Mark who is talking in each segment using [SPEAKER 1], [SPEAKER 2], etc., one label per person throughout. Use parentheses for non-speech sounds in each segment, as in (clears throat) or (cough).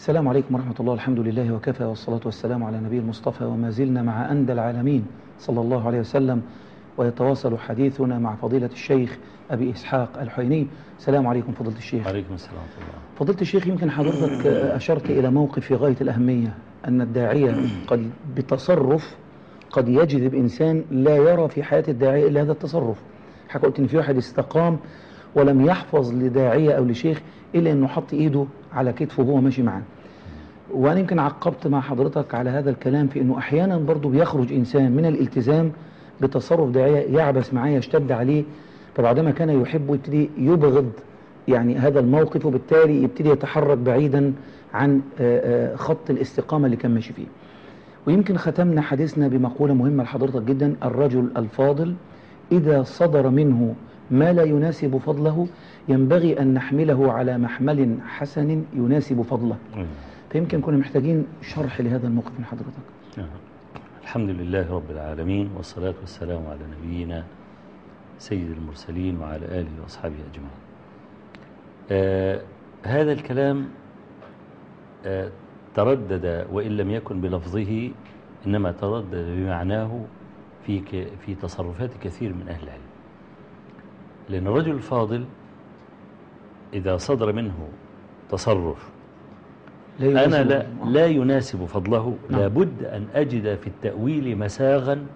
[SPEAKER 1] السلام عليكم ورحمة الله الحمد لله وكفى والصلاة والسلام على نبي المصطفى وما زلنا مع أندى العالمين صلى الله عليه وسلم. ويتواصل حديثنا مع فضيلة الشيخ أبي إسحاق الحيني السلام عليكم فضيلة الشيخ.
[SPEAKER 2] عليكم السلام الله.
[SPEAKER 1] فضيلة الشيخ يمكن حضرتك أشرت إلى موقف في غاية الأهمية أن الداعية قد بتصرف قد يجذب إنسان لا يرى في حياة الداعية إلا هذا التصرف. حكى قلت إن في واحد استقام ولم يحفظ لداعية أو لشيخ إلا أنه حط إيده على كتفه وهو ماشي معاه. وأنا يمكن عقبت مع حضرتك على هذا الكلام في أنه أحيانا برضو بيخرج إنسان من الالتزام بتصرف داعية يعبس معاه يشتد عليه فبعدما كان يحب يبتدي يبغض يعني هذا الموقف وبالتالي يبتدي يتحرك بعيدا عن آه، آه، خط الاستقامة اللي كان ماشي فيه. ويمكن ختمنا حديثنا بمقولة مهمة لحضرتك جدا الرجل الفاضل إذا صدر منه ما لا يناسب فضله ينبغي أن نحمله على محمل حسن يناسب فضله. فيمكن كنا محتاجين شرح لهذا الموقف من حضرتك.
[SPEAKER 2] الحمد لله رب العالمين والصلاة والسلام على نبينا سيد المرسلين وعلى آله وأصحابه أجمعين. آه هذا الكلام آه تردد وإن لم يكن بلفظه إنما تردد بمعناه في في تصرفات كثير من أهل العلم. لأن الرجل الفاضل إذا صدر منه تصرف.
[SPEAKER 1] لا
[SPEAKER 2] أنا لا, لا يناسب فضله.
[SPEAKER 1] نعم.
[SPEAKER 2] لابد أن أجد في التأويل مساغا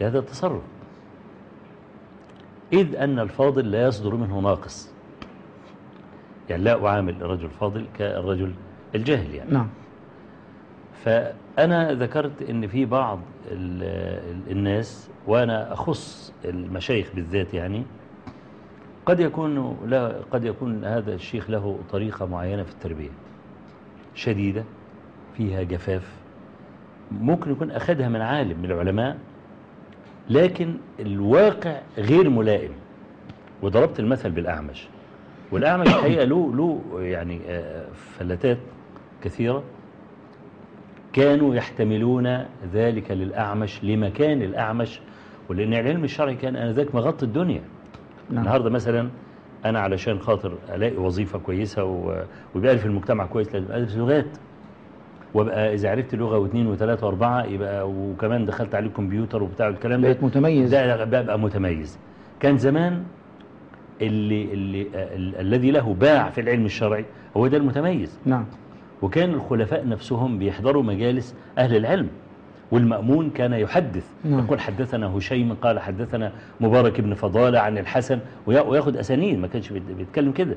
[SPEAKER 2] لهذا التصرف. إذ أن الفاضل لا يصدر منه ناقص. يعني لا أعامل الرجل الفاضل كالرجل الجاهل يعني.
[SPEAKER 1] نعم.
[SPEAKER 2] فأنا ذكرت أن في بعض ال- ال- الناس وأنا أخص المشايخ بالذات يعني قد يكون لا قد يكون هذا الشيخ له طريقة معينة في التربية. شديدة فيها جفاف. ممكن يكون أخذها من عالم من العلماء. لكن الواقع غير ملائم. وضربت المثل بالأعمش. والأعمش (coughs) الحقيقة له له يعني آه، فلتات كثيرة. كانوا يحتملون ذلك للأعمش لمكان الأعمش. ولأن العلم الشرعي كان آنذاك مغطي الدنيا.
[SPEAKER 1] نعم.
[SPEAKER 2] النهاردة مثلا أنا علشان خاطر ألاقي وظيفة كويسة ويبقى في المجتمع كويس لازم أدرس لغات. وأبقى إذا عرفت لغة واثنين وثلاثة وأربعة يبقى وكمان دخلت عليه الكمبيوتر وبتاع الكلام ده
[SPEAKER 1] بقيت متميز.
[SPEAKER 2] ده بقى متميز. كان زمان اللي, اللي ال- الذي له باع في العلم الشرعي هو ده المتميز.
[SPEAKER 1] نعم.
[SPEAKER 2] وكان الخلفاء نفسهم بيحضروا مجالس أهل العلم. والمأمون كان يحدث.
[SPEAKER 1] نعم.
[SPEAKER 2] يقول حدثنا هشيم قال حدثنا مبارك بن فضالة عن الحسن ويأ- وياخد أسانيد ما كانش بيت- بيتكلم كده.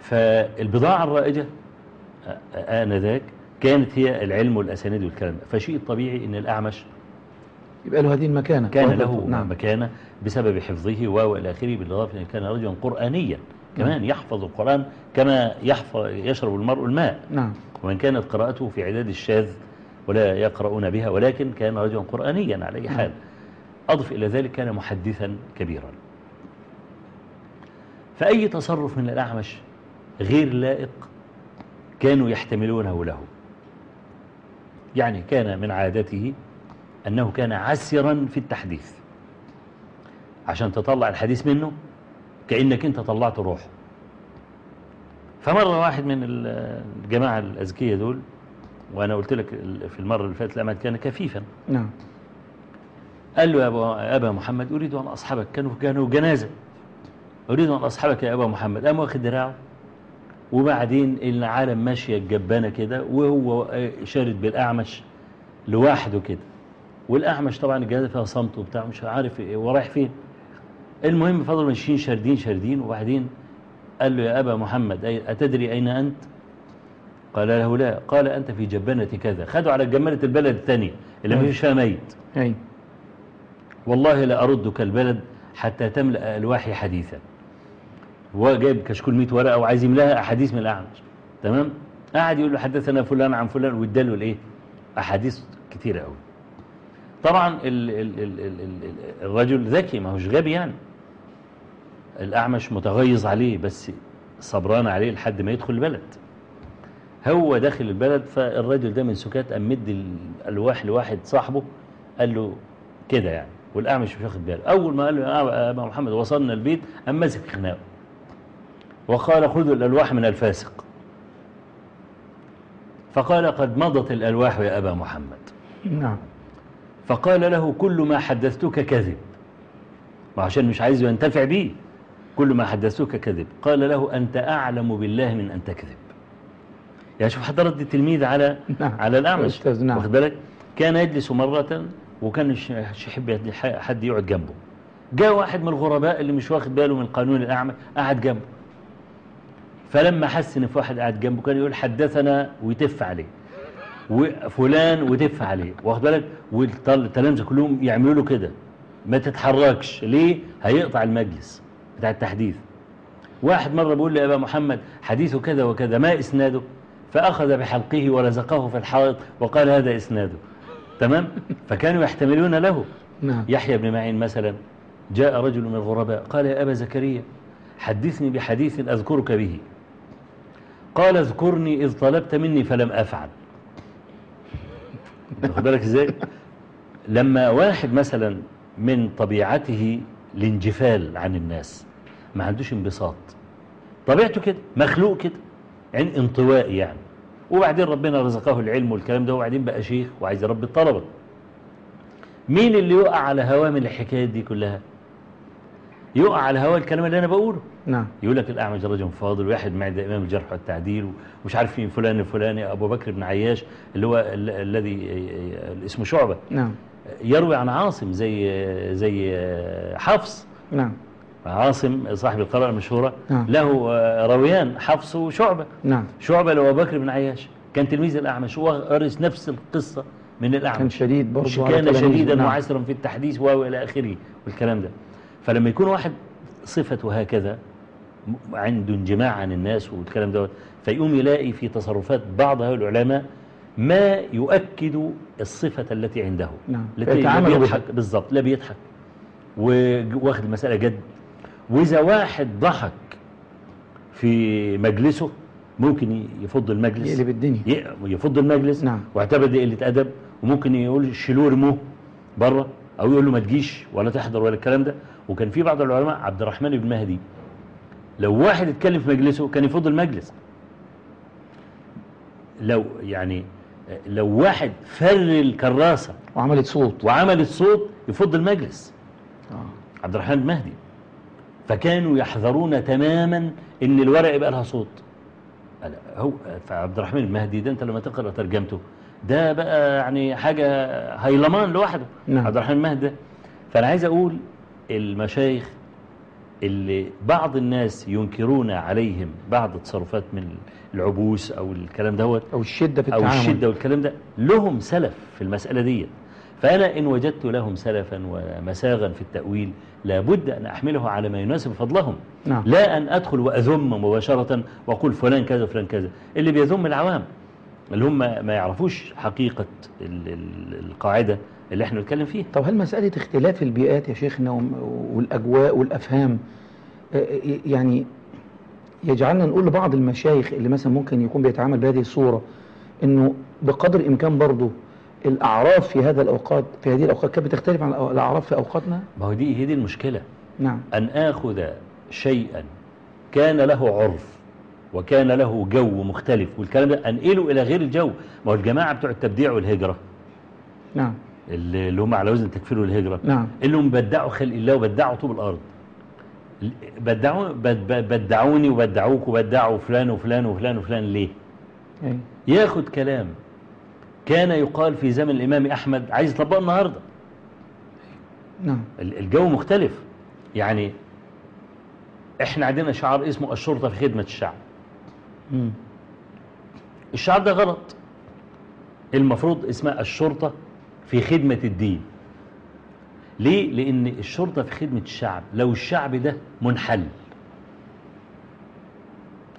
[SPEAKER 2] فالبضاعة الرائجة آنذاك كانت هي العلم والأسانيد والكلام فشيء طبيعي أن الأعمش
[SPEAKER 1] يبقى له هذه المكانة.
[SPEAKER 2] كان له
[SPEAKER 1] نعم.
[SPEAKER 2] مكانة بسبب حفظه و إلى آخره بالإضافة أنه كان رجلا قرآنيا. كمان يحفظ القرآن كما يحفظ يشرب المرء الماء.
[SPEAKER 1] نعم.
[SPEAKER 2] وإن كانت قراءته في عداد الشاذ ولا يقرؤون بها ولكن كان رجلا قرآنيا على أي حال. أضف إلى ذلك كان محدثا كبيرا. فأي تصرف من الأعمش غير لائق كانوا يحتملونه له؟ يعني كان من عادته أنه كان عسرا في التحديث. عشان تطلع الحديث منه كأنك أنت طلعت روحه. فمرة واحد من الجماعة الأذكية دول وأنا قلت لك في المرة اللي فاتت الأمد كان كفيفا.
[SPEAKER 1] نعم.
[SPEAKER 2] قال له يا أبا, محمد أريد أن أصحبك. كانوا كانوا جنازة. أريد أن أصحبك يا أبا محمد. قام واخد دراعه وبعدين العالم ماشية الجبانة كده وهو شارد بالأعمش لوحده كده. والأعمش طبعا الجنازة فيها صمت وبتاع مش عارف ورايح فين. المهم فضلوا ماشيين شاردين شاردين وبعدين قال له يا أبا محمد أتدري أين أنت؟ قال له لا قال أنت في جبانة كذا. خدوا على جبانة البلد الثانية اللي ما فيش فيها ميت.
[SPEAKER 1] أي.
[SPEAKER 2] والله لا أردك البلد حتى تملأ ألواحي حديثا. هو جايب كشكول 100 ورقة وعايز يملاها أحاديث من الأعمش. تمام؟ قاعد يقول له حدثنا فلان عن فلان واداله الإيه أحاديث كتيرة قوي طبعا ال ال ال ال ال الرجل ذكي ما هوش غبي يعني. الأعمش متغيظ عليه بس صبران عليه لحد ما يدخل البلد. هو داخل البلد فالراجل ده من سكات قام مدي الألواح لواحد صاحبه قال له كده يعني والأعمش مش واخد باله. أول ما قال له يا أبا محمد وصلنا البيت قام ماسك خناقه وقال خذوا الألواح من الفاسق. فقال قد مضت الألواح يا أبا محمد.
[SPEAKER 1] نعم.
[SPEAKER 2] فقال له كل ما حدثتك كذب. وعشان مش عايز ينتفع بيه. كل ما حدثتك كذب. قال له أنت أعلم بالله من أن تكذب. يعني شوف حضرت دي التلميذ على
[SPEAKER 1] نعم.
[SPEAKER 2] على الأعمش.
[SPEAKER 1] نعم.
[SPEAKER 2] واخد بالك؟ كان يجلس مرة وكان يحب حد يقعد جنبه. جاء واحد من الغرباء اللي مش واخد باله من قانون الأعمى قعد جنبه. فلما حس ان في واحد قاعد جنبه كان يقول حدثنا ويتف عليه. وفلان وتف عليه. واخد بالك؟ والتلامذه كلهم يعملوا له كده. ما تتحركش. ليه؟ هيقطع المجلس بتاع التحديث. واحد مرة بيقول لي يا أبا محمد حديثه كذا وكذا ما إسناده؟ فأخذ بحلقه ولزقه في الحائط وقال هذا إسناده. تمام؟ فكانوا يحتملون له.
[SPEAKER 1] نعم.
[SPEAKER 2] يحيى بن معين مثلا جاء رجل من الغرباء قال يا أبا زكريا حدثني بحديث أذكرك به. قال اذكرني إذ طلبت مني فلم أفعل. (laughs) واخد بالك إزاي؟ لما واحد مثلا من طبيعته الانجفال عن الناس ما عندوش انبساط. طبيعته كده مخلوق كده. عن انطوائي يعني. وبعدين ربنا رزقه العلم والكلام ده وبعدين بقى شيخ وعايز يربي الطلبة. مين اللي يقع على هواه من الحكايات دي كلها؟ يقع على هواه الكلام اللي أنا بقوله.
[SPEAKER 1] نعم.
[SPEAKER 2] يقول لك الأعمج رجل فاضل واحد معد إمام الجرح والتعديل ومش عارف مين فلان الفلاني أبو بكر بن عياش اللي هو ال- الذي اسمه شعبة.
[SPEAKER 1] نعم.
[SPEAKER 2] يروي عن عاصم زي زي حفص.
[SPEAKER 1] نعم.
[SPEAKER 2] عاصم صاحب القراءة المشهورة
[SPEAKER 1] نعم.
[SPEAKER 2] له رويان حفص وشعبة
[SPEAKER 1] نعم
[SPEAKER 2] شعبة لو بكر بن عياش كان تلميذ الأعمش وورث نفس القصة من
[SPEAKER 1] كان
[SPEAKER 2] الأعمش
[SPEAKER 1] شديد برضه
[SPEAKER 2] كان. شديدا
[SPEAKER 1] نعم.
[SPEAKER 2] معسرا في التحديث وإلى آخره والكلام ده فلما يكون واحد صفته هكذا عنده انجماع عن الناس والكلام دوت فيقوم يلاقي في تصرفات بعض هؤلاء العلماء ما يؤكد الصفة التي عنده
[SPEAKER 1] نعم.
[SPEAKER 2] التي لا. بيضحك بالضبط لا بيضحك و- واخد المسألة جد وإذا واحد ضحك في مجلسه ممكن يفض المجلس.
[SPEAKER 1] يقلب الدنيا.
[SPEAKER 2] يفض المجلس.
[SPEAKER 1] نعم.
[SPEAKER 2] واعتبر دي قلة أدب. وممكن يقول شيلوه ارموه بره أو يقول له ما تجيش ولا تحضر ولا الكلام ده. وكان في بعض العلماء عبد الرحمن بن مهدي لو واحد اتكلم في مجلسه كان يفض المجلس. لو يعني لو واحد فر الكراسة
[SPEAKER 1] وعملت صوت.
[SPEAKER 2] وعمل الصوت يفض المجلس.
[SPEAKER 1] آه.
[SPEAKER 2] عبد الرحمن بن مهدي. فكانوا يحذرون تماما إن الورق يبقى لها صوت. هو فعبد الرحمن المهدي ده أنت لما تقرأ ترجمته ده بقى يعني حاجة هيلمان لوحده
[SPEAKER 1] نعم.
[SPEAKER 2] عبد الرحمن المهدي. فأنا عايز أقول المشايخ اللي بعض الناس ينكرون عليهم بعض التصرفات من العبوس أو الكلام دوت
[SPEAKER 1] أو الشدة في التعامل.
[SPEAKER 2] الشدة والكلام ده لهم سلف في المسألة دي فأنا إن وجدت لهم سلفا ومساغا في التأويل لابد أن أحمله على ما يناسب فضلهم.
[SPEAKER 1] نعم.
[SPEAKER 2] لا أن أدخل وأذم مباشرة وأقول فلان كذا وفلان كذا. اللي بيذم العوام اللي هم ما يعرفوش حقيقة ال- ال- القاعدة اللي إحنا بنتكلم فيها.
[SPEAKER 1] طب هل مسألة اختلاف البيئات يا شيخنا والأجواء والأفهام آه، يعني يجعلنا نقول لبعض المشايخ اللي مثلا ممكن يكون بيتعامل بهذه الصورة إنه بقدر الإمكان برضه الأعراف في هذا الأوقات في هذه الأوقات كانت بتختلف عن الأعراف في أوقاتنا؟
[SPEAKER 2] ما هو دي هي دي المشكلة.
[SPEAKER 1] نعم.
[SPEAKER 2] أن آخذ شيئا كان له عرف وكان له جو مختلف والكلام ده أنقله إلى غير الجو. ما هو الجماعة بتوع التبديع والهجرة.
[SPEAKER 1] نعم.
[SPEAKER 2] اللي هم على وزن التكفير والهجرة.
[SPEAKER 1] نعم.
[SPEAKER 2] اللي هم بدعوا خلق الله وبدعوا طوب الأرض. بدعوا بد- بد- بدعوني وبدعوك وبدعوا فلان وفلان وفلان وفلان ليه؟
[SPEAKER 1] أي.
[SPEAKER 2] ياخد كلام. كان يقال في زمن الإمام أحمد عايز يطبقه النهاردة.
[SPEAKER 1] نعم.
[SPEAKER 2] ال- الجو مختلف. يعني إحنا عندنا شعار اسمه الشرطة في خدمة الشعب.
[SPEAKER 1] مم.
[SPEAKER 2] الشعب ده غلط. المفروض اسمها الشرطة في خدمة الدين. ليه؟ لأن الشرطة في خدمة الشعب لو الشعب ده منحل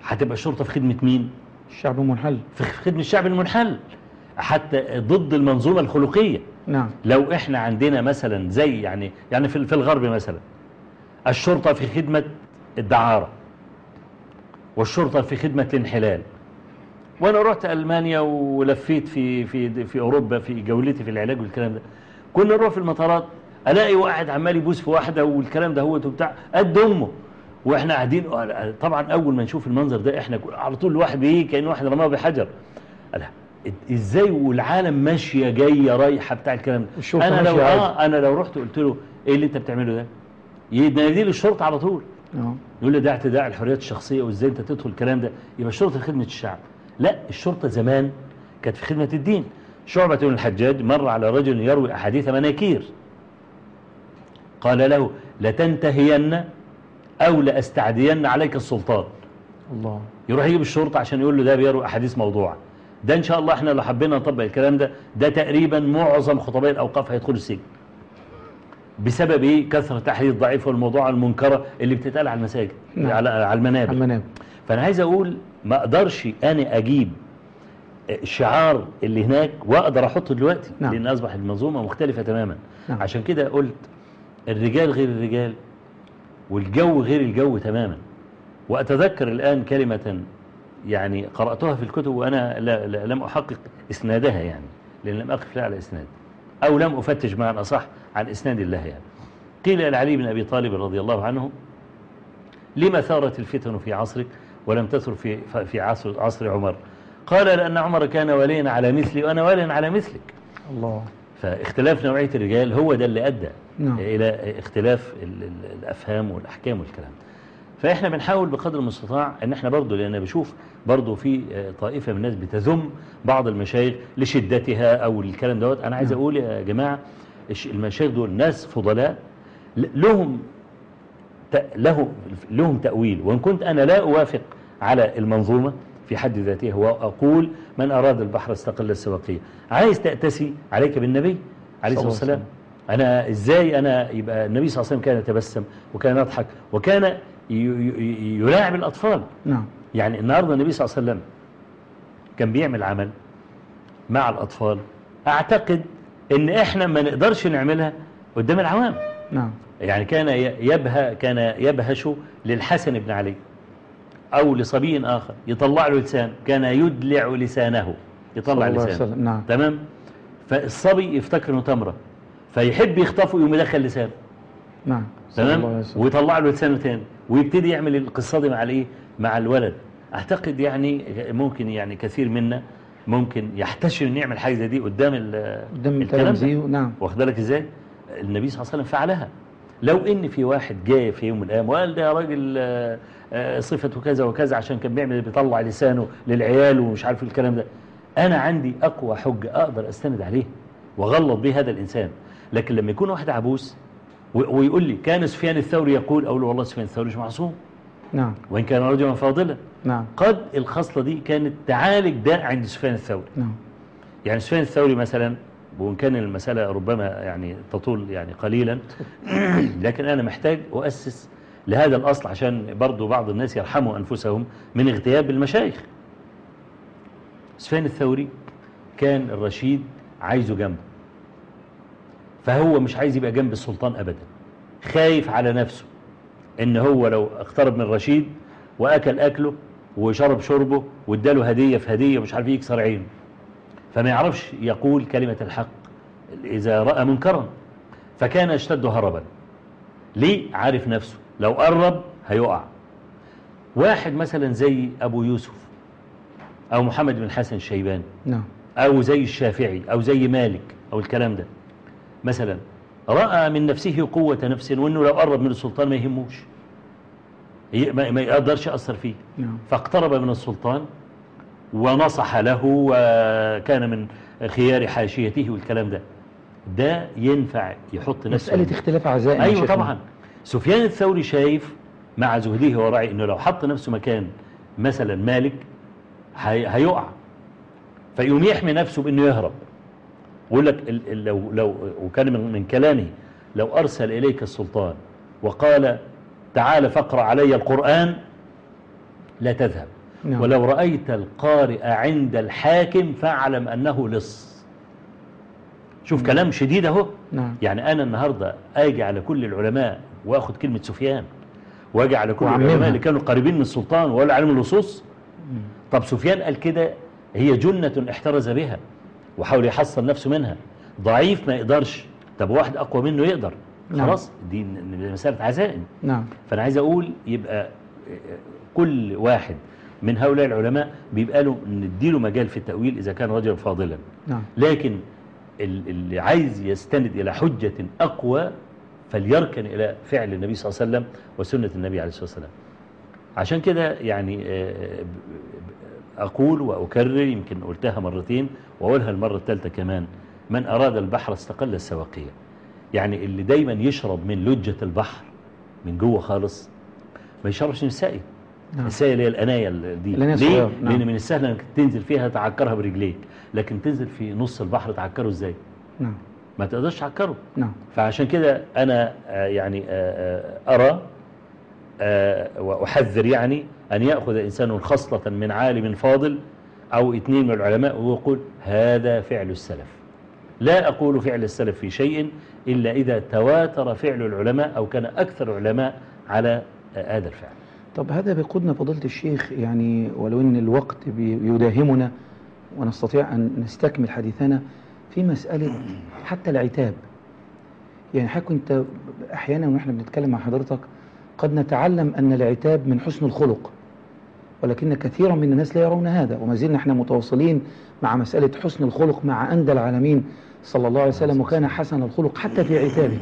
[SPEAKER 2] هتبقى الشرطة في خدمة مين؟
[SPEAKER 1] الشعب منحل.
[SPEAKER 2] في خدمة الشعب المنحل. حتى ضد المنظومة الخلقية.
[SPEAKER 1] نعم.
[SPEAKER 2] لو إحنا عندنا مثلا زي يعني يعني في في الغرب مثلا الشرطة في خدمة الدعارة والشرطة في خدمة الانحلال. وأنا رحت ألمانيا ولفيت في في في أوروبا في جولتي في العلاج والكلام ده. كنا نروح في المطارات ألاقي واحد عمال يبوس في واحدة والكلام ده هو وبتاع قد أمه. وإحنا قاعدين طبعا أول ما نشوف المنظر ده إحنا على طول الواحد بيه كان واحد رماه بحجر. إزاي والعالم ماشية جاية رايحة بتاع الكلام ده؟ أنا لو. آه أنا لو رحت قلت له إيه اللي أنت بتعمله ده؟ ينادي لي الشرطة على طول.
[SPEAKER 1] آه.
[SPEAKER 2] يقول لي ده اعتداء على الحريات الشخصية وإزاي أنت تدخل الكلام ده؟ يبقى الشرطة في خدمة الشعب. لا الشرطة زمان كانت في خدمة الدين. شعبة بن الحجاج مر على رجل يروي أحاديث مناكير. قال له لتنتهين أو لأستعدين عليك السلطان.
[SPEAKER 1] الله.
[SPEAKER 2] يروح يجيب الشرطة عشان يقول له ده بيروي أحاديث موضوعة ده إن شاء الله إحنا لو حبينا نطبق الكلام ده. ده تقريبا معظم خطباء الأوقاف هيدخلوا السجن. بسبب إيه؟ كثرة تحرير الضعيف والموضوع المنكرة اللي بتتقال على المساجد
[SPEAKER 1] نعم.
[SPEAKER 2] على على المنابر.
[SPEAKER 1] المنام
[SPEAKER 2] فأنا عايز أقول ما أقدرش أنا أجيب الشعار اللي هناك وأقدر أحطه دلوقتي
[SPEAKER 1] نعم.
[SPEAKER 2] لأن أصبح المنظومة مختلفة تماما.
[SPEAKER 1] نعم.
[SPEAKER 2] عشان كده قلت الرجال غير الرجال والجو غير الجو تماما. وأتذكر الآن كلمة يعني قرأتها في الكتب وأنا لا لا لم أحقق إسنادها يعني لأن لم أقف لها على إسناد أو لم أفتش معنى أصح عن إسناد الله يعني. قيل لعلي بن أبي طالب رضي الله عنه لما ثارت الفتن في عصرك ولم تثر في في عصر عصر عمر؟ قال لأن عمر كان وليا على مثلي وأنا وليا على مثلك.
[SPEAKER 1] الله.
[SPEAKER 2] فاختلاف نوعية الرجال هو ده اللي أدى
[SPEAKER 1] نعم.
[SPEAKER 2] إلى اختلاف ال- ال- الأفهام والأحكام والكلام. فإحنا بنحاول بقدر المستطاع أن إحنا برضو لأن بشوف برضو في آه، طائفة من الناس بتذم بعض المشايخ لشدتها أو الكلام دوت. أنا عايز
[SPEAKER 1] نعم.
[SPEAKER 2] أقول يا جماعة المشايخ دول ناس فضلاء لهم له لهم تأويل. وإن كنت أنا لا أوافق على المنظومة في حد ذاتها وأقول من أراد البحر استقل السواقية. عايز تأتسي عليك بالنبي عليه الصلاة والسلام؟ أنا إزاي أنا يبقى النبي صلى الله عليه وسلم كان يتبسم وكان يضحك وكان يلاعب الأطفال.
[SPEAKER 1] نعم.
[SPEAKER 2] يعني النهاردة النبي صلى الله عليه وسلم كان بيعمل عمل مع الأطفال. أعتقد إن إحنا ما نقدرش نعملها قدام العوام.
[SPEAKER 1] نعم.
[SPEAKER 2] يعني كان يبهى كان يبهش للحسن بن علي أو لصبي آخر. يطلع له لسان. كان يدلع لسانه. يطلع لسانه.
[SPEAKER 1] نعم.
[SPEAKER 2] تمام؟ فالصبي يفتكر إنه تمرة. فيحب يخطفه يقوم يدخل لسانه.
[SPEAKER 1] نعم.
[SPEAKER 2] تمام. ويطلع له لسانه تاني ويبتدي يعمل القصة دي مع الإيه؟ مع الولد. أعتقد يعني ممكن يعني كثير منا ممكن يحتشم إنه يعمل حاجة زي دي قدام ال-
[SPEAKER 1] قدام
[SPEAKER 2] الكلام.
[SPEAKER 1] تلامذيه نعم.
[SPEAKER 2] واخد بالك إزاي؟ النبي صلى الله عليه وسلم فعلها. لو إن في واحد جاي في يوم من الأيام وقال ده يا راجل آه، آه، صفته كذا وكذا عشان كان بيعمل بيطلع لسانه للعيال ومش عارف الكلام ده. أنا عندي أقوى حجة أقدر أستند عليه وأغلط به هذا الإنسان. لكن لما يكون واحد عبوس ويقول لي كان سفيان الثوري يقول؟ أقول له والله سفيان الثوري مش معصوم.
[SPEAKER 1] نعم.
[SPEAKER 2] وإن كان رجلا فاضلا.
[SPEAKER 1] نعم.
[SPEAKER 2] قد الخصلة دي كانت تعالج ده عند سفيان الثوري.
[SPEAKER 1] نعم.
[SPEAKER 2] يعني سفيان الثوري مثلا وإن كان المسألة ربما يعني تطول يعني قليلا (clears throat) لكن أنا محتاج أؤسس لهذا الأصل عشان برضو بعض الناس يرحموا أنفسهم من اغتياب المشايخ. سفيان الثوري كان الرشيد عايزه جنبه. فهو مش عايز يبقى جنب السلطان أبدا. خايف على نفسه إن هو لو اقترب من رشيد وأكل أكله وشرب شربه واداله هدية في هدية مش عارف يكسر عينه. فما يعرفش يقول كلمة الحق إذا رأى منكرا. فكان يشتد هربا. ليه؟ عارف نفسه. لو قرب هيقع. واحد مثلا زي أبو يوسف أو محمد بن الحسن الشيباني
[SPEAKER 1] نعم.
[SPEAKER 2] أو زي الشافعي أو زي مالك أو الكلام ده. مثلا رأى من نفسه قوة نفس وأنه لو قرب من السلطان ما يهموش. ما يقدرش يأثر فيه.
[SPEAKER 1] نعم.
[SPEAKER 2] فاقترب من السلطان ونصح له وكان من خيار حاشيته والكلام ده. ده ينفع يحط نفسه
[SPEAKER 1] مسألة اختلاف عزائم شيخنا.
[SPEAKER 2] طبعا. سفيان الثوري شايف مع زهده ورعي إنه لو حط نفسه مكان مثلا مالك هي هيقع. فيقوم يحمي نفسه بإنه يهرب. ويقول لك لو لو وكان من, من كلامه لو أرسل إليك السلطان وقال تعال فاقرأ علي القرآن لا تذهب.
[SPEAKER 1] نعم.
[SPEAKER 2] ولو رأيت القارئ عند الحاكم فاعلم أنه لص. شوف كلام شديد أهو.
[SPEAKER 1] نعم.
[SPEAKER 2] يعني أنا النهاردة أجي على كل العلماء وأخذ كلمة سفيان وأجي على كل
[SPEAKER 1] وأعممها.
[SPEAKER 2] العلماء اللي كانوا قريبين من السلطان ولا علم اللصوص. طب سفيان قال كده هي جنة احترز بها. وحاول يحصن نفسه منها. ضعيف ما يقدرش. طب واحد أقوى منه يقدر.
[SPEAKER 1] نعم.
[SPEAKER 2] خلاص دي مسألة عزائم.
[SPEAKER 1] نعم.
[SPEAKER 2] فأنا عايز أقول يبقى كل واحد من هؤلاء العلماء بيبقى له نديله مجال في التأويل إذا كان رجلا فاضلا.
[SPEAKER 1] نعم.
[SPEAKER 2] لكن ال- اللي عايز يستند إلى حجة أقوى فليركن إلى فعل النبي صلى الله عليه وسلم وسنة النبي عليه الصلاة والسلام. عشان كده يعني آه، ب- أقول وأكرر يمكن قلتها مرتين وأقولها المرة الثالثة كمان من أراد البحر استقل السواقية. يعني اللي دايما يشرب من لجة البحر من جوه خالص ما يشربش من السائل.
[SPEAKER 1] نعم.
[SPEAKER 2] السائل اللي هي الأناية ال- دي. ليه؟
[SPEAKER 1] نعم.
[SPEAKER 2] لأن من السهل إنك تنزل فيها تعكرها برجليك لكن تنزل في نص البحر تعكره إزاي؟
[SPEAKER 1] نعم.
[SPEAKER 2] ما تقدرش تعكره.
[SPEAKER 1] نعم.
[SPEAKER 2] فعشان كده أنا آه، يعني آه، آه، أرى وأحذر يعني أن يأخذ إنسان خصلة من عالم فاضل أو اثنين من العلماء ويقول هذا فعل السلف. لا أقول فعل السلف في شيء إلا إذا تواتر فعل العلماء أو كان أكثر العلماء على آه، هذا الفعل.
[SPEAKER 1] طب هذا بيقودنا فضيلة الشيخ يعني ولو إن الوقت بي- يداهمنا ونستطيع أن نستكمل حديثنا في مسألة حتى العتاب. يعني حضرتك أنت أحيانا وإحنا بنتكلم مع حضرتك قد نتعلم أن العتاب من حسن الخلق ولكن كثيرا من الناس لا يرون هذا وما زلنا إحنا متواصلين مع مسألة حسن الخلق مع أندى العالمين. صلى الله عليه وسلم وكان حسن الخلق حتى في عتابه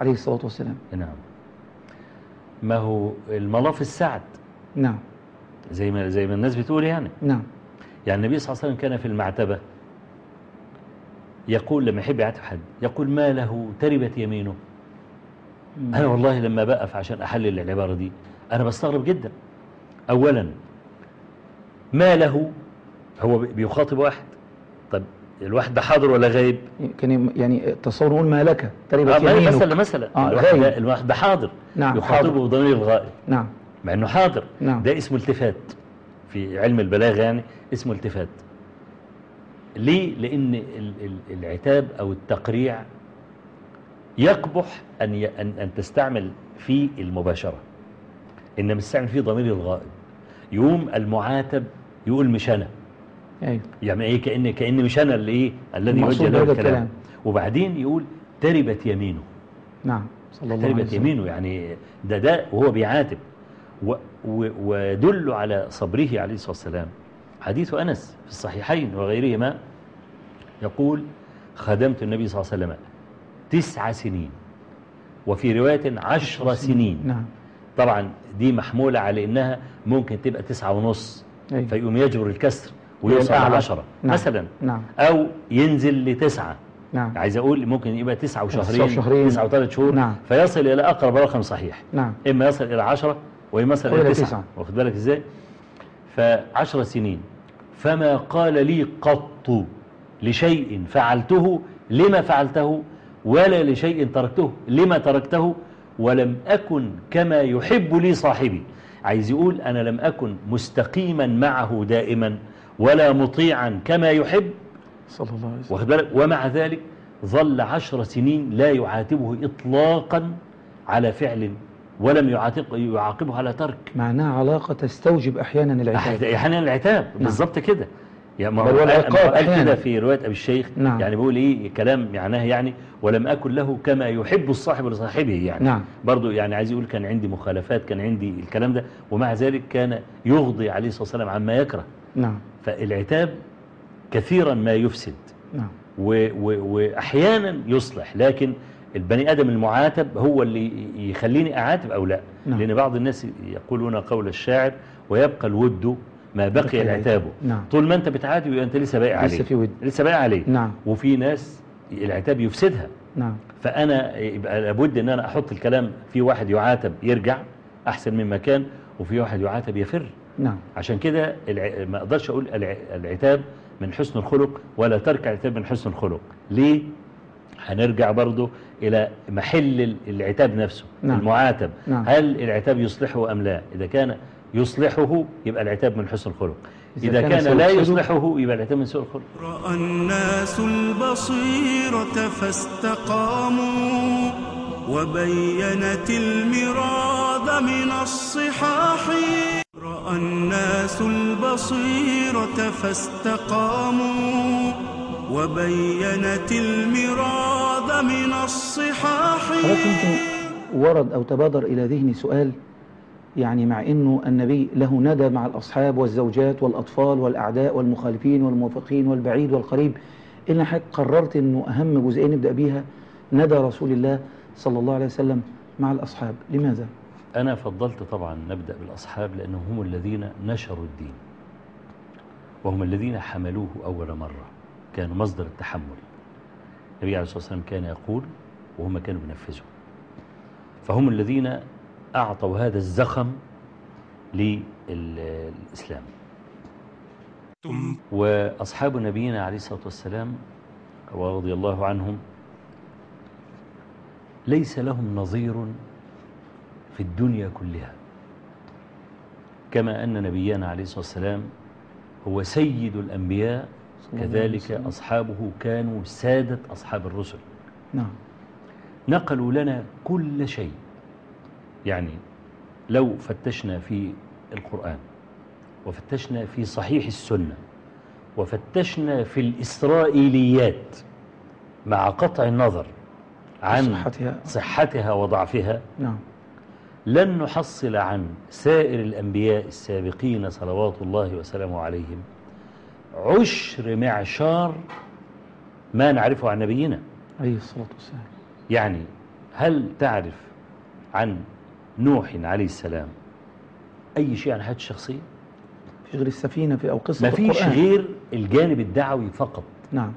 [SPEAKER 1] عليه الصلاة والسلام.
[SPEAKER 2] نعم. ما هو الملاف السعد؟
[SPEAKER 1] نعم.
[SPEAKER 2] زي ما زي ما الناس بتقول يعني.
[SPEAKER 1] نعم.
[SPEAKER 2] يعني النبي صلى الله عليه وسلم كان في المعتبة يقول لما يحب يعتب حد يقول ما له تربت يمينه؟ أنا والله لما بقف عشان أحلل العبارة دي أنا بستغرب جدا. أولا ما له؟ هو بيخاطب واحد. طب الواحد ده حاضر ولا غايب؟
[SPEAKER 1] كان يعني تصور نقول ما لك. تربت
[SPEAKER 2] آه، مثلا مثلا
[SPEAKER 1] آه،
[SPEAKER 2] الواحد. ده, حاضر.
[SPEAKER 1] نعم،
[SPEAKER 2] يخاطبه. بضمير الغائب.
[SPEAKER 1] نعم.
[SPEAKER 2] مع إنه حاضر.
[SPEAKER 1] نعم.
[SPEAKER 2] ده اسمه التفات. في علم البلاغة يعني اسمه التفات. ليه؟ لأن ال- ال- العتاب أو التقريع يقبح أن ي- أن أن تستعمل فيه المباشرة. إنما تستعمل فيه ضمير الغائب. يقوم المعاتب يقول مش أنا
[SPEAKER 1] أيوه.
[SPEAKER 2] يعني إيه؟ كأن كأن مش أنا اللي إيه؟ الذي
[SPEAKER 1] المقصود
[SPEAKER 2] وجه له الكلام.
[SPEAKER 1] الكلام.
[SPEAKER 2] وبعدين يقول تربت يمينه.
[SPEAKER 1] نعم صلى الله عليه
[SPEAKER 2] تربت يمينه يعني ده ده وهو بيعاتب. و- و- ويدل على صبره عليه الصلاة والسلام. حديث أنس في الصحيحين وغيرهما يقول خدمت النبي صلى الله عليه وسلم تسع سنين. وفي رواية عشر سنين.
[SPEAKER 1] نعم.
[SPEAKER 2] طبعا دي محمولة على إنها ممكن تبقى تسعة ونص.
[SPEAKER 1] أيوه.
[SPEAKER 2] فيقوم يجبر الكسر ويوصل
[SPEAKER 1] الأعلى.
[SPEAKER 2] لعشرة.
[SPEAKER 1] نعم.
[SPEAKER 2] مثلا
[SPEAKER 1] نعم.
[SPEAKER 2] أو ينزل لتسعة.
[SPEAKER 1] نعم.
[SPEAKER 2] عايز أقول ممكن يبقى تسعة وشهرين
[SPEAKER 1] وشهرين.
[SPEAKER 2] تسعة وثلاث شهور.
[SPEAKER 1] نعم.
[SPEAKER 2] فيصل إلى أقرب رقم صحيح.
[SPEAKER 1] نعم.
[SPEAKER 2] إما يصل إلى عشرة وإما يصل إلى
[SPEAKER 1] إلى
[SPEAKER 2] تسعة.
[SPEAKER 1] تسعة.
[SPEAKER 2] واخد بالك إزاي؟ فعشر سنين. فما قال لي قط لشيء فعلته لما فعلته؟ ولا لشيء تركته لما تركته؟ ولم أكن كما يحب لي صاحبي. عايز يقول أنا لم أكن مستقيما معه دائما ولا مطيعا كما يحب.
[SPEAKER 1] صلى الله عليه وسلم.
[SPEAKER 2] بالك؟ ومع ذلك ظل عشر سنين لا يعاتبه إطلاقا على فعل ولم يعاقبه على ترك.
[SPEAKER 1] معناها علاقة تستوجب أحيانا العتاب.
[SPEAKER 2] أحيانا العتاب بالظبط كده. يعني ما هو هو قال. كده في رواية أبي الشيخ
[SPEAKER 1] نعم.
[SPEAKER 2] يعني بيقول إيه كلام معناه يعني ولم أكن له كما يحب الصاحب لصاحبه يعني
[SPEAKER 1] نعم.
[SPEAKER 2] برضو يعني عايز يقول كان عندي مخالفات كان عندي الكلام ده ومع ذلك كان يغضي عليه الصلاة والسلام عما يكره
[SPEAKER 1] نعم
[SPEAKER 2] فالعتاب كثيرا ما يفسد
[SPEAKER 1] نعم
[SPEAKER 2] و و واحيانا يصلح لكن البني آدم المعاتب هو اللي يخليني أعاتب أو لا
[SPEAKER 1] نعم.
[SPEAKER 2] لأن بعض الناس يقولون قول الشاعر ويبقى الود ما بقي العتاب.
[SPEAKER 1] نعم.
[SPEAKER 2] طول ما انت بتعاتب يبقى انت لسه باقي عليه
[SPEAKER 1] لسه في ود.
[SPEAKER 2] لسه باقي عليه
[SPEAKER 1] نعم.
[SPEAKER 2] وفي ناس العتاب يفسدها.
[SPEAKER 1] نعم.
[SPEAKER 2] فأنا يبقى لابد إن أنا أحط الكلام في واحد يعاتب يرجع أحسن مما كان وفي واحد يعاتب يفر.
[SPEAKER 1] نعم.
[SPEAKER 2] عشان كده الع... ما أقدرش أقول الع... العتاب من حسن الخلق ولا ترك العتاب من حسن الخلق. ليه؟ هنرجع برضو إلى محل ال- العتاب نفسه
[SPEAKER 1] نعم.
[SPEAKER 2] المعاتب.
[SPEAKER 1] نعم.
[SPEAKER 2] هل العتاب يصلحه أم لا؟ إذا كان يصلحه يبقى العتاب من حسن الخلق.
[SPEAKER 1] إذا
[SPEAKER 2] إذا
[SPEAKER 1] كان
[SPEAKER 2] كان, لا يصلحه يبقى العتاب من سوء الخلق.
[SPEAKER 3] رأى الناس البصيرة فاستقاموا وبينت المراد من الصحاح. رأى الناس البصيرة فاستقاموا وبينت المراد من الصحاح.
[SPEAKER 1] ورد أو تبادر إلى ذهني سؤال يعني مع أنه النبي له ندى مع الأصحاب والزوجات والأطفال والأعداء والمخالفين والموافقين والبعيد والقريب. إلا حضرتك قررت أنه أهم جزئين نبدأ بيها ندى رسول الله صلى الله عليه وسلم مع الأصحاب. لماذا؟
[SPEAKER 2] أنا فضلت طبعا نبدأ بالأصحاب لأنهم هم الذين نشروا الدين. وهم الذين حملوه أول مرة. كانوا مصدر التحمل. النبي عليه الصلاة والسلام كان يقول وهم كانوا بينفذوا. فهم الذين أعطوا هذا الزخم للإسلام. وأصحاب نبينا عليه الصلاة والسلام ورضي الله عنهم ليس لهم نظير في الدنيا كلها. كما أن نبينا عليه الصلاة والسلام هو سيد الأنبياء كذلك. أصحابه كانوا سادة أصحاب الرسل.
[SPEAKER 1] نعم.
[SPEAKER 2] نقلوا لنا كل شيء. يعني لو فتشنا في القرآن وفتشنا في صحيح السنة وفتشنا في الإسرائيليات مع قطع النظر عن
[SPEAKER 1] صحتها.
[SPEAKER 2] صحتها وضعفها
[SPEAKER 1] نعم.
[SPEAKER 2] لن نحصل عن سائر الأنبياء السابقين صلوات الله وسلامه عليهم عشر معشار ما نعرفه عن نبينا.
[SPEAKER 1] عليه الصلاة والسلام.
[SPEAKER 2] يعني هل تعرف عن نوح عليه السلام. أي شيء عن حياته الشخصية؟
[SPEAKER 1] في غير السفينة في أو قصة
[SPEAKER 2] ما فيش. غير الجانب الدعوي فقط.
[SPEAKER 1] نعم.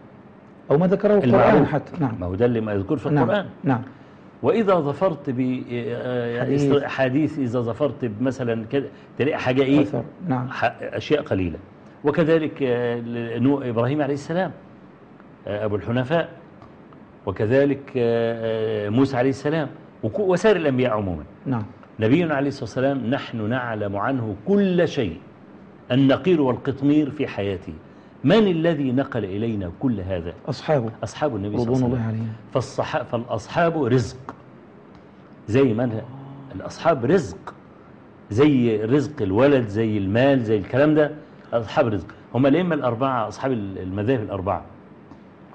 [SPEAKER 1] أو ما ذكره القرآن. حتى. نعم.
[SPEAKER 2] ما هو ده اللي ما يذكر في
[SPEAKER 1] نعم.
[SPEAKER 2] القرآن.
[SPEAKER 1] نعم.
[SPEAKER 2] وإذا ظفرت
[SPEAKER 1] حديث.
[SPEAKER 2] بحديث إذا ظفرت مثلا كده تلاقي حاجة إيه؟
[SPEAKER 1] أثر. نعم.
[SPEAKER 2] أشياء قليلة. وكذلك آه، إبراهيم عليه السلام آه، أبو الحنفاء. وكذلك آه، موسى عليه السلام. وسائر الأنبياء عموما.
[SPEAKER 1] نعم.
[SPEAKER 2] نبينا عليه الصلاة والسلام نحن نعلم عنه كل شيء النقير والقطمير في حياته. من الذي نقل إلينا كل هذا؟
[SPEAKER 1] أصحابه.
[SPEAKER 2] أصحاب النبي صلى الله عليه وسلم. فالأصحاب رزق. زي ما الأصحاب رزق. زي رزق الولد زي المال زي الكلام ده أصحاب رزق. هم الأئمة الأربعة أصحاب المذاهب الأربعة.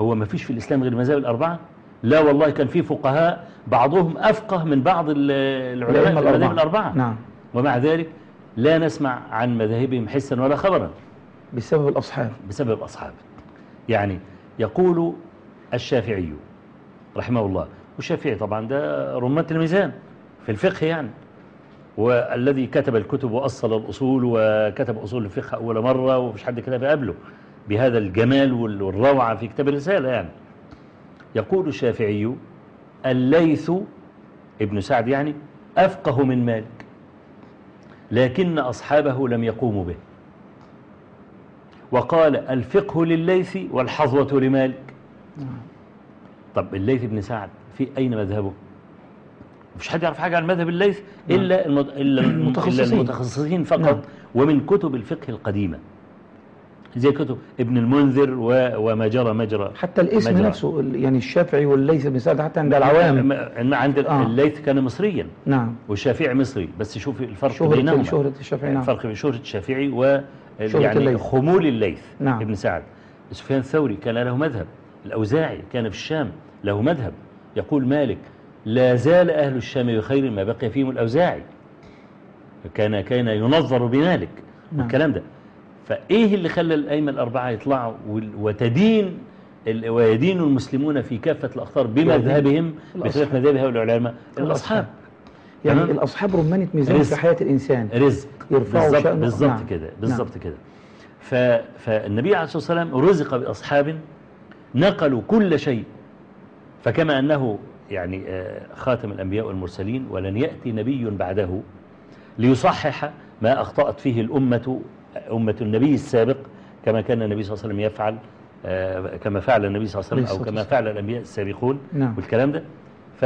[SPEAKER 2] هو ما فيش في الإسلام غير المذاهب الأربعة؟ لا والله كان في فقهاء بعضهم أفقه من بعض ال- العلماء المذاهب الأربعة.
[SPEAKER 1] نعم.
[SPEAKER 2] ومع ذلك لا نسمع عن مذاهبهم حسا ولا خبرا.
[SPEAKER 1] بسبب الأصحاب.
[SPEAKER 2] بسبب أصحابه يعني يقول الشافعي رحمه الله والشافعي طبعا ده رمانة الميزان في الفقه يعني. والذي كتب الكتب وأصل الأصول وكتب أصول الفقه أول مرة ومفيش حد كتب قبله. بهذا الجمال وال- والروعة في كتاب الرسالة يعني. يقول الشافعي الليث ابن سعد يعني أفقه من مالك لكن أصحابه لم يقوموا به وقال الفقه لليث والحظوة لمالك
[SPEAKER 1] نعم.
[SPEAKER 2] طب الليث بن سعد في أين مذهبه مفيش حد يعرف حاجة عن مذهب الليث
[SPEAKER 1] نعم.
[SPEAKER 2] إلا المت- إلا الم-
[SPEAKER 1] المتخصصين.
[SPEAKER 2] إلا المتخصصين فقط
[SPEAKER 1] نعم.
[SPEAKER 2] ومن كتب الفقه القديمة زي كتب ابن المنذر وما جرى مجرى.
[SPEAKER 1] حتى الاسم
[SPEAKER 2] مجرى.
[SPEAKER 1] نفسه يعني الشافعي والليث بن سعد حتى عند العوام.
[SPEAKER 2] عند
[SPEAKER 1] آه.
[SPEAKER 2] الليث كان مصريا.
[SPEAKER 1] نعم.
[SPEAKER 2] والشافعي مصري. بس شوف الفرق
[SPEAKER 1] شهرة
[SPEAKER 2] بينهما.
[SPEAKER 1] شهرة الشافعي نعم.
[SPEAKER 2] الفرق بين شهرة الشافعي و يعني
[SPEAKER 1] الليث.
[SPEAKER 2] خمول الليث
[SPEAKER 1] نعم.
[SPEAKER 2] ابن سعد. سفيان الثوري كان له مذهب. الأوزاعي كان في الشام له مذهب. يقول مالك لا زال أهل الشام بخير ما بقي فيهم الأوزاعي. كان كان ينظر بمالك.
[SPEAKER 1] نعم.
[SPEAKER 2] والكلام ده. فإيه اللي خلى الأئمة الأربعة يطلعوا وتدين ويدين المسلمون في كافة الأخطار بمذهبهم بخلاف. مذهب هؤلاء العلماء
[SPEAKER 1] الأصحاب.
[SPEAKER 2] الأصحاب
[SPEAKER 1] يعني
[SPEAKER 2] تمام؟
[SPEAKER 1] الأصحاب رمانة ميزان. في حياة الإنسان
[SPEAKER 2] رزق
[SPEAKER 1] يرفعوا
[SPEAKER 2] بالظبط
[SPEAKER 1] شأنه.
[SPEAKER 2] بالظبط
[SPEAKER 1] نعم.
[SPEAKER 2] كده
[SPEAKER 1] نعم.
[SPEAKER 2] بالظبط كده ف... فالنبي عليه الصلاة والسلام رزق بأصحاب نقلوا كل شيء فكما أنه يعني آه، خاتم الأنبياء والمرسلين ولن يأتي نبي بعده ليصحح ما أخطأت فيه الأمة أمة النبي السابق كما كان النبي صلى الله عليه وسلم يفعل آه، كما فعل النبي صلى الله عليه وسلم أو كما فعل الأنبياء السابقون
[SPEAKER 1] نعم.
[SPEAKER 2] والكلام ده ف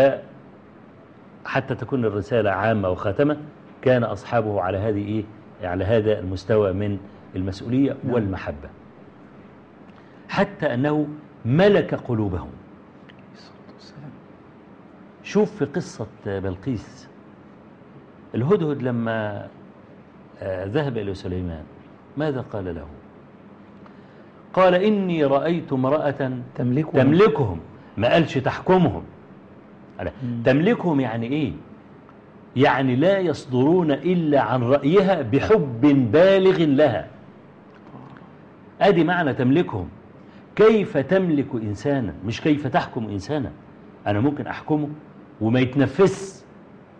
[SPEAKER 2] حتى تكون الرسالة عامة وخاتمة كان أصحابه على هذه إيه على هذا المستوى من المسؤولية
[SPEAKER 1] نعم.
[SPEAKER 2] والمحبة حتى أنه ملك قلوبهم. شوف في قصة بلقيس الهدهد لما ذهب إلى سليمان. ماذا قال له؟ قال إني رأيت امرأة
[SPEAKER 1] تملكه
[SPEAKER 2] تملكهم. ما قالش تحكمهم. تملكهم يعني إيه؟ يعني لا يصدرون إلا عن رأيها بحب بالغ لها. أدي معنى تملكهم. كيف تملك إنسانا؟ مش كيف تحكم إنسانا. أنا ممكن أحكمه وما يتنفس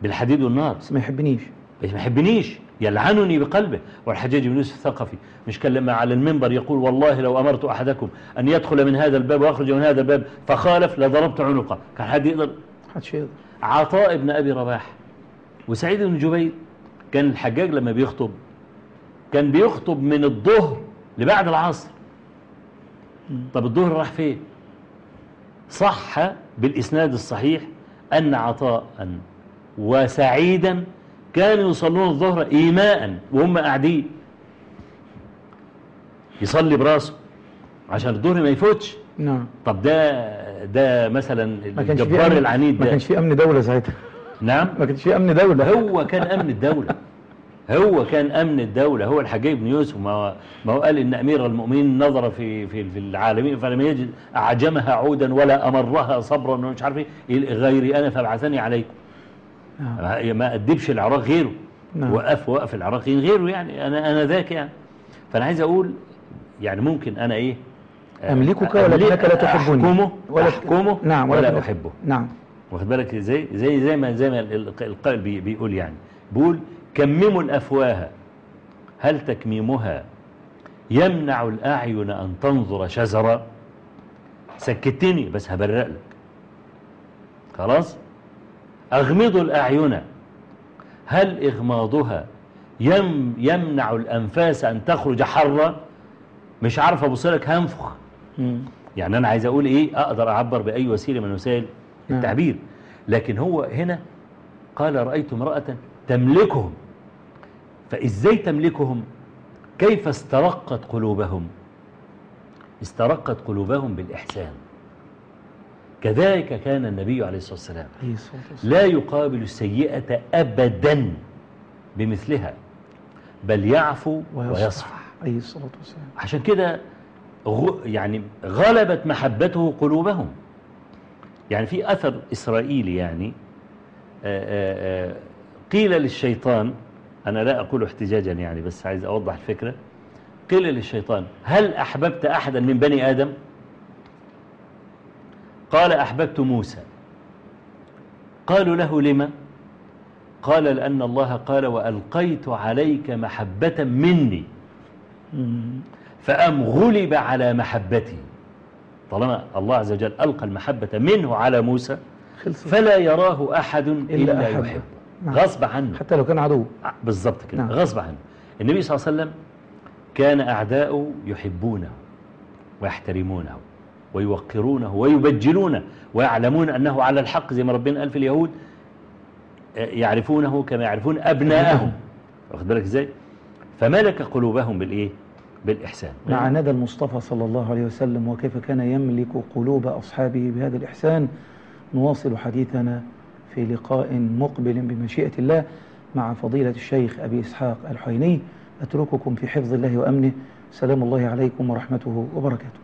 [SPEAKER 2] بالحديد والنار.
[SPEAKER 1] بس ما يحبنيش.
[SPEAKER 2] ما يحبنيش. يلعنني بقلبه. والحجاج بن يوسف الثقفي مش كان لما على المنبر يقول والله لو أمرت أحدكم أن يدخل من هذا الباب ويخرج من هذا الباب فخالف لضربت عنقه. كان حد يقدر؟
[SPEAKER 1] محدش يقدر.
[SPEAKER 2] عطاء بن أبي رباح وسعيد بن جبير كان الحجاج لما بيخطب كان بيخطب من الظهر لبعد العصر. طب الظهر راح فين؟ صح بالإسناد الصحيح أن عطاء وسعيدا كانوا يصلون الظهر إيماء وهم قاعدين. يصلي براسه عشان الظهر ما يفوتش.
[SPEAKER 1] نعم.
[SPEAKER 2] طب ده ده مثلا
[SPEAKER 1] ما
[SPEAKER 2] الجبار
[SPEAKER 1] أمن-
[SPEAKER 2] العنيد
[SPEAKER 1] ما
[SPEAKER 2] ده.
[SPEAKER 1] كانش في أمن دولة ساعتها.
[SPEAKER 2] نعم.
[SPEAKER 1] ما كانش في أمن دولة.
[SPEAKER 2] هو كان أمن الدولة. هو كان أمن الدولة. هو الحجاج بن يوسف ما هو, ما هو قال إن أمير المؤمنين نظر في في في العالمين فلم يجد أعجمها عودا ولا أمرها صبرا ومش عارف إيه. غيري أنا فابعثني عليكم.
[SPEAKER 1] نعم.
[SPEAKER 2] ما- أدبش العراق غيره.
[SPEAKER 1] نعم.
[SPEAKER 2] وقف وقف العراقيين غيره يعني. أنا أنا ذاك يعني. فأنا عايز أقول يعني ممكن أنا إيه
[SPEAKER 1] أملكك
[SPEAKER 2] أملك-
[SPEAKER 1] ولكنك لا تحبني.
[SPEAKER 2] أحكمه
[SPEAKER 1] ولا-
[SPEAKER 2] أحكمه
[SPEAKER 1] نعم
[SPEAKER 2] ولا
[SPEAKER 1] ولكن-
[SPEAKER 2] أحبه.
[SPEAKER 1] نعم.
[SPEAKER 2] واخد بالك؟ زي زي زي ما زي ما ال- القائل بي- بيقول يعني. بيقول كمموا الأفواه. هل تكميمها؟ يمنع الأعين أن تنظر شزرا. سكتني بس هبرق لك. خلاص؟ اغمضوا الأعين. هل إغماضها يم يمنع الأنفاس أن تخرج حرا؟ مش عارف ابص لك هنفخ. يعني أنا عايز أقول إيه؟ أقدر أعبر بأي وسيلة من وسائل
[SPEAKER 1] نعم.
[SPEAKER 2] التعبير. لكن هو هنا قال رأيت امرأة تملكهم. فإزاي تملكهم؟ كيف استرقت قلوبهم؟ استرقت قلوبهم بالإحسان. كذلك كان النبي عليه الصلاة والسلام
[SPEAKER 1] عليه الصلاة والسلام.
[SPEAKER 2] لا يقابل السيئة أبدا بمثلها بل يعفو ويصفح.
[SPEAKER 1] عليه الصلاة والسلام.
[SPEAKER 2] عشان كده يعني غلبت محبته قلوبهم. يعني في أثر إسرائيلي يعني آه، آه، آه، قيل للشيطان أنا لا أقول احتجاجا يعني بس عايز أوضح الفكرة. قيل للشيطان هل أحببت أحدا من بني آدم؟ قال أحببت موسى. قالوا له لما قال لأن الله قال وألقيت عليك محبة مني. فأم غلب على محبته طالما الله عز وجل ألقى المحبة منه على موسى فلا يراه أحد إلا,
[SPEAKER 1] إلا.
[SPEAKER 2] يحبه.
[SPEAKER 1] نعم.
[SPEAKER 2] غصب عنه.
[SPEAKER 1] حتى لو كان عدو.
[SPEAKER 2] بالضبط كده.
[SPEAKER 1] نعم.
[SPEAKER 2] غصب عنه. النبي صلى الله عليه وسلم كان أعداؤه يحبونه ويحترمونه. ويوقرونه ويبجلونه ويعلمون أنه على الحق زي ما ربنا قال في اليهود يعرفونه كما يعرفون أبناءهم. واخد بالك إزاي؟ فملك قلوبهم بالإيه؟ بالإحسان.
[SPEAKER 1] مع ندى المصطفى صلى الله عليه وسلم وكيف كان يملك قلوب أصحابه بهذا الإحسان نواصل حديثنا في لقاء مقبل بمشيئة الله مع فضيلة الشيخ أبي إسحاق الحيني أترككم في حفظ الله وأمنه. سلام الله عليكم ورحمته وبركاته.